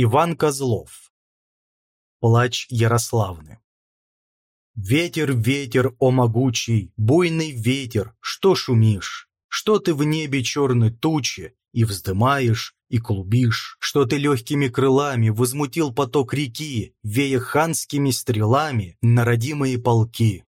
Иван Козлов. Плач Ярославны. Ветер, ветер, о могучий, буйный ветер, что шумишь? Что ты в небе черной тучи и вздымаешь, и клубишь? Что ты легкими крылами возмутил поток реки, вея ханскими стрелами на родимые полки?